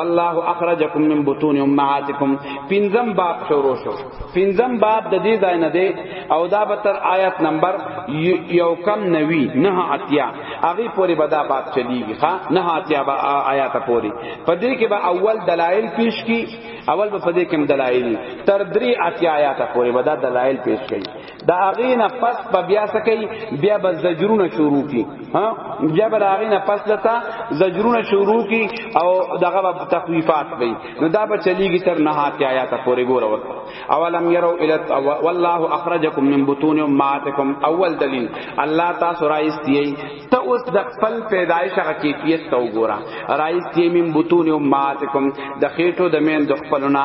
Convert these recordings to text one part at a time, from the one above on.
الله اخرجکم من بطون امهاتکم پنځم باب شروع شو پنځم باب د دې ځای نه دی او دا به تر آیت نمبر یو کم نوی نه اتیا هغه پوری به دا باب چلیږي ها نه اتیا با آیات پوری په دې کې به اول دلایل پیش کی اول به په دې کې دلایل تر درې اتیا آیات پوری به دا دلایل پیش کړي د هغه نه پس په بیا سکی بیا به زجرونه شروع کی ها بیا به هغه نه پس لتا زجرونه شروع کی او دغه به تخویفات وي نو دا به چلیږي تر نه هاتي آیات پورې ګور ور اولم يروا الى والله اخرجكم من بطون امهاتكم اول دلیل الله تاسو راځي ته اوس د خپل پیدایش هغه کیفیت ته وګوره راځي من بطون امهاتكم د خېټو د مین د خپلونه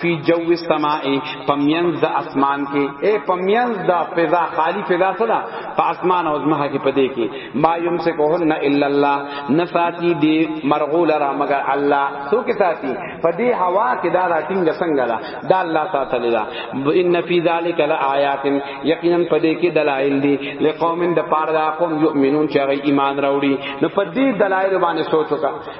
فی جو السماء پمینز د اسمان کې اے پمینز د فضا خالی فضا سره په اسمان او زمه کې پدې کې ما یمسکهن الا الله نساتی دی مرغول را مگر الله سو کې ساتي پدې هوا کې دا راټینګ څنګه دا دا الله ساتلی دا ان فی ذلک لآیات یقینا پدې کې دلایل دي لقوم د پاره دا قوم یؤمنون چې ایمان راوړي نو پدې دلایل باندې سوچ وکړه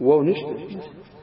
وو نشته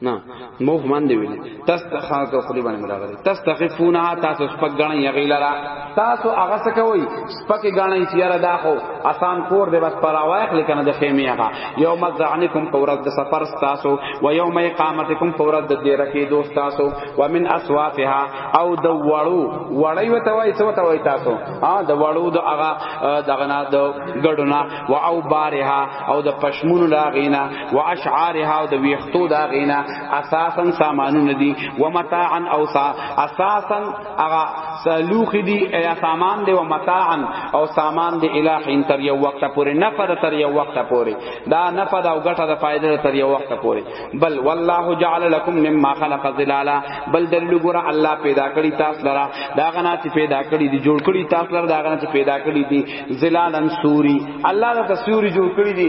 نه مو مان دی ویل تاسو ته خا کو خلی باندې راغلی تاسو ته خفونه تاسو سپک غنی یغیلرا تاسو هغه څه کوي سپک غنی چیرې دا خو آسان کور دی بس پر اوایخ لیکنه د خیمه هغه یوم ذعنکم قورت د سفر تاسو و یوم اقامتکم قورت د دې رکی دوست تاسو و من اسوافها او د وړو وړی وته وای څه وته وای تاسو ها د وړو د هغه دغه نه د ګډونه و او بارها او د پشمون لاغینا و اشعارها او د ویختو دا غینا اساسا سامانونه دي و متاعا او سا اساسا اغا سلوخ دي یا سامان دي و متاعا او سامان دي الہ ان تر یو وخت پورې نه پر تر یو وخت پورې دا نه پر او ګټه د فائدې تر یو وخت پورې بل والله جعل لكم مما خلق ظلالا بل دلیل ګره الله پیدا کړی تاسو لرا دا غنا چې پیدا کړی دي جوړ کړی تاسو لرا دا غنا چې پیدا کړی دي ظلالا سوري الله د سوري جوړ کړی دي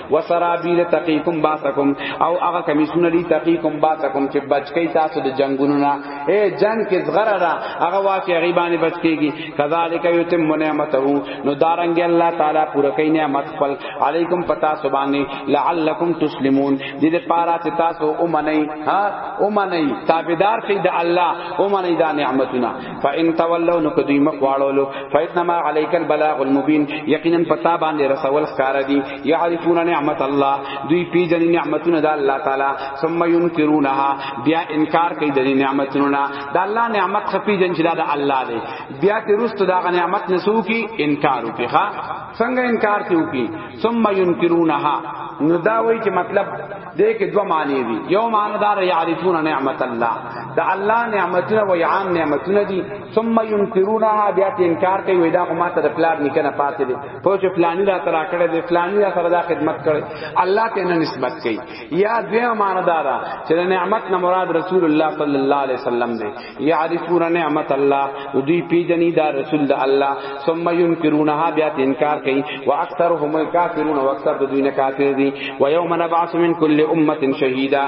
وسرابیل تقیکم باسکم او هغه کمیسونه لی تقیکم باسکم چې بچکی تاسو د جنگونو نه اے جنگ کې زغره را هغه واقع غیبانی بچکیږي کذالک یتم نعمته نو دارنګ الله تعالی پوره کین نعمت خپل علیکم پتا سبانی لعلکم تسلمون دې دې پارا چې تاسو او منی ها او منی تابعدار شي د الله او منی دا نعمتونه فان تولوا نو کدی مخ واړولو فینما علیک البلاغ المبین یقینا پتا باندې رسول خکار دی یعرفون نعمت الله دوی پی جن نعمتونه د الله تعالی ثم ينکرونها بیا انکار کوي د نعمتونو نه د الله نعمت خپی جن چې د الله دی بیا ته رست دا نعمت نسو کی انکار وکي ها څنګه انکار کوي ثم ينکرونها نو دا وایي چې مطلب دې کې دوه معنی دي یو معنی دار یعرفون نعمت الله دا الله نعمتونه و عام نعمتونه دي ثم ينكرونها بیا ته انکار کوي ودا خو ماته د پلان نکنه پاتې دي په چې فلانی را ترا کړې دي فلانی را سره دا خدمت کړې الله ته نه نسبت کوي یا دوه معنی دار چې نعمت نه مراد رسول الله صلی الله علیه وسلم دی یعرفون نعمت الله دوی پیجنی دا رسول د الله ثم ينكرونها بیا انکار کوي واکثرهم الكافرون واکثر د دوی نه کافر دي و یوم نبعث من كل امه شهیدا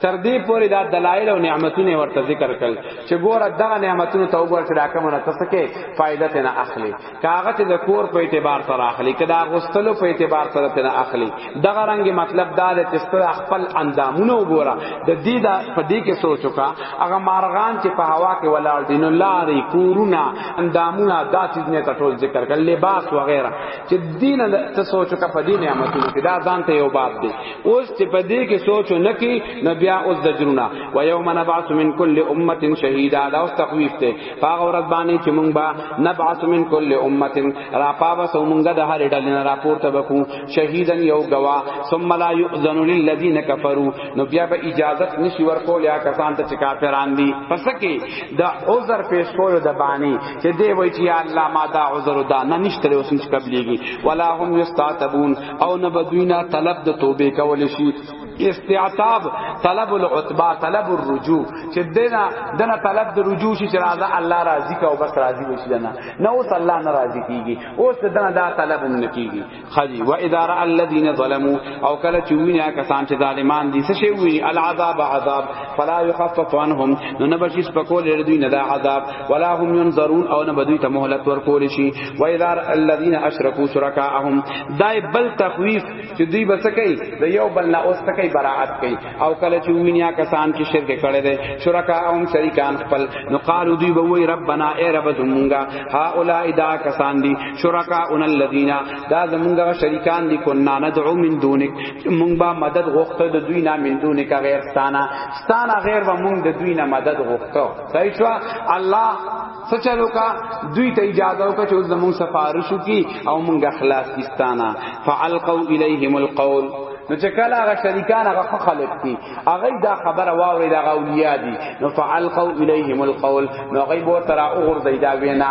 تر دې پورې دا دلایل او نعمتونه ورته ذکر کړل چې ګوره دا نعمتونه ته وګور چې دا کومه تاسو کې فائدہ نه اخلي کاغت د کور په اعتبار سره اخلي کدا غستلو په اعتبار سره تنه اخلي دغه رنګ مطلب دا دی چې ستر خپل اندامونه وګوره د دې دا په دې کې سوچو کا هغه مارغان چې په هوا کې ولاړ دي نو لارې کورونه اندامونه دا چې نه تاسو ذکر کړل لباس و غیره چې دین ته سوچو کا په دې نعمتونو کې دا ځان ته یو باب دی اوس چې په دې کې سوچو نه کې نو بیا اوس د جرونه و یوم نبعث من کل امه شهیدا دا اوس تخویف ته پاغه ورځ باندې چې مونږ با نبعث من کل امه را پاوس مونږ د هر ډلې نه راپورته وکړو شهیدن یو گوا ثم لا یؤذن للذین کفروا نو بیا به اجازه نشي ورکول یا کسان ته چې کافران دي پس کې د عذر پیش کول د باندې چې دی وای چې یا الله ما دا عذر دا نه نشته اوس نش قبليږي ولا هم یستعتبون او نه بدوینا طلب د توبې کول شي استعتاب طلب العتبا طلب الرجوع چې دنا دنا طلب د رجوع شي چې راځه الله راضي کا او بس راضي وشي دنا نو اوس الله نه راضي کیږي اوس دنا دا طلب هم نه کیږي خجی و اداره الذين ظلموا او کله چې وینا کسان چې ظالمان دي څه شي وی العذاب عذاب فلا يخفف عنهم نو نه بشي سپکول لري دوی نه دا عذاب ولا هم ينظرون او نه بدوی ته مهلت ورکول شي و اداره الذين اشركوا شركاءهم دای بل تخویف چې دوی به څه کوي د یو بل نه اوس څه کوي براءت کوي او کله چې وینیا کسان چې شرک کړي دي شرکا او شریکان خپل نو قالو دوی به وای ربنا ای رب زمونږه ها اولای دا کسان دي شرکا ان الذین دا زمونږه شریکان دي کو نه ندعو من دونک مونږ به مدد غوښته د دوی نه من دونک غیر ستانه ستانه غیر و مونږ د دوی نه مدد غوښته صحیح شو الله سچلو کا دوی ته اجازه وکړه چې اوس زموږ سفارش وکي او موږ خلاص کیستانه فالقوا الیهم القول نو چې کله هغه شریکان هغه خلق دي هغه دا خبره واوري دا اولیاء دي نو فالقوا الیهم القول نو هغه بو ترا اور دی دا وینا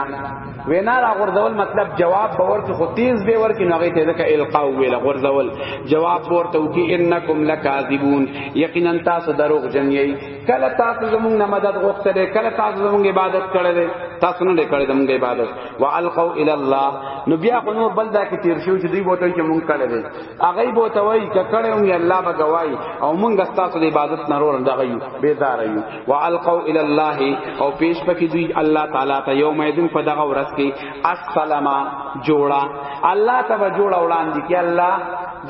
وینا را غردول مطلب جواب باور کې خو تیز به ور کې نو هغه ته ځکه القاء ویل غردول جواب ورته وکي انکم لکاذبون یقینا تاسو دروغ جن یی کله تاسو زمونږ نه مدد غوښتلې کله تاسو زمونږ عبادت کړلې تاسو نه کړې زمونږ عبادت والقوا الى الله نو بیا خو نور بل دا کې تیر شو چې دوی بوته چې مونږ کړې دي هغه بوته وای ک کړې مونږ الله به گواہی او مونږ تاسو د عبادت نه رور دغه یو بیزار یو والقوا الى الله او پیش پکې دوی الله تعالی ته یوم یذن په دغه ورځ کې السلام جوړا الله ته جوړا وړاندې کې الله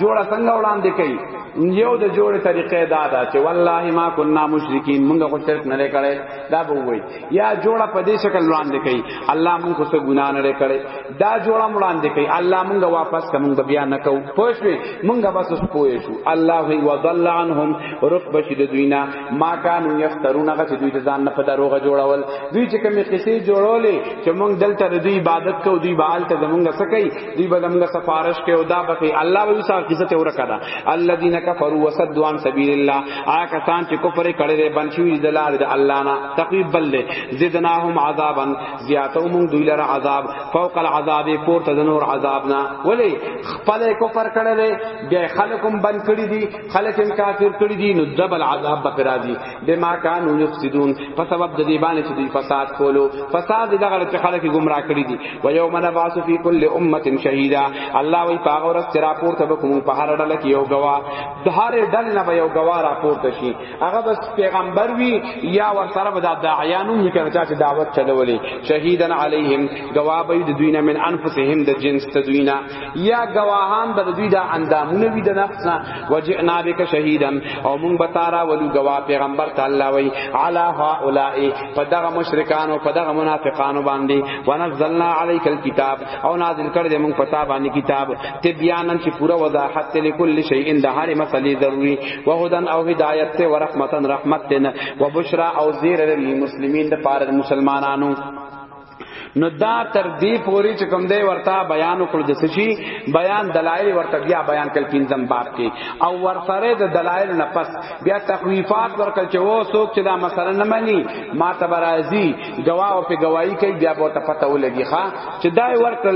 جوړه څنګه وړاندې کوي یو د جوړې طریقې دا ده چې والله ما كنا مشرکین موږ خو شرک نه کړي دا به وای یا جوړه په دې شکل وړاندې کوي الله موږ خو څه ګنا نه کړي دا جوړه وړاندې کوي الله موږ واپس کوم به بیا نه کو پوښوي موږ بس اوس پوه شو الله هی وضل عنهم رتب شد دوینا ما كانوا یفترون هغه چې دوی ځان نه په دروغه جوړول دوی چې کومې قصې جوړولې چې موږ دلته د عبادت کو دوی به حالت زمونږ سکی دی بدمغه سفارش کې او دا به الله به وسه عزت اور کړه الذين كفروا وصدوا عن سبيل الله آکه سان چې کفر کړي دي بنشوي د لار د الله نه تقریب بل له زدناهم عذابا زیاتو مون دوی لره عذاب فوق العذاب پور ته نور عذاب نه ولی خپل کفر کړي دي بیا خلکم بن کړي دي خلک کافر کړي دي نو دبل عذاب به راځي بما كانوا يفسدون په سبب د دې باندې چې دوی فساد کولو فساد دغه چې خلک گمراه کړی دي و يوم نبعث في كل امه شهيدا الله وی پاغه ورځ چې راپور ته کوم په هر ډله کې یو گواه د هر ډل نه به یو گواه راپور ته شي هغه بس پیغمبر وی یا ور سره به د داعیانو میکنه چې دعوت چلولې شهیدن علیهم گواه به د دوی نه من انفسهم د جنس ته دوی نه یا گواهان به دوی دا اندامونه وي د نفس نه وجئنا بک شهیدا او مونږ به تارا ولو گواه پیغمبر تعالی وی علی هؤلاء فدغه مشرکان او فدغه منافقان باندې ونزلنا علیک الكتاب او نازل کړ دې مونږ پتا باندې کتاب تبیانا چې پورا وضاحت ته لكل شیء د هر مسلې ضروری وهدن او هدایت ته ورحمتن رحمت ته وبشرا او زیر للمسلمین د پاره مسلمانانو نو دا تر دې پوري چې کوم دی ورته بیان وکړ د سچي بیان دلایل ورته بیا بیان کړ پینځم باب کې او ورسره د دلایل نه پس بیا تخویفات ورکړ چې و څوک چې دا مثلا نه مانی ما تبرازی گواه او په گواہی کوي بیا به ته پته ولګي ښا چې دای ورکړ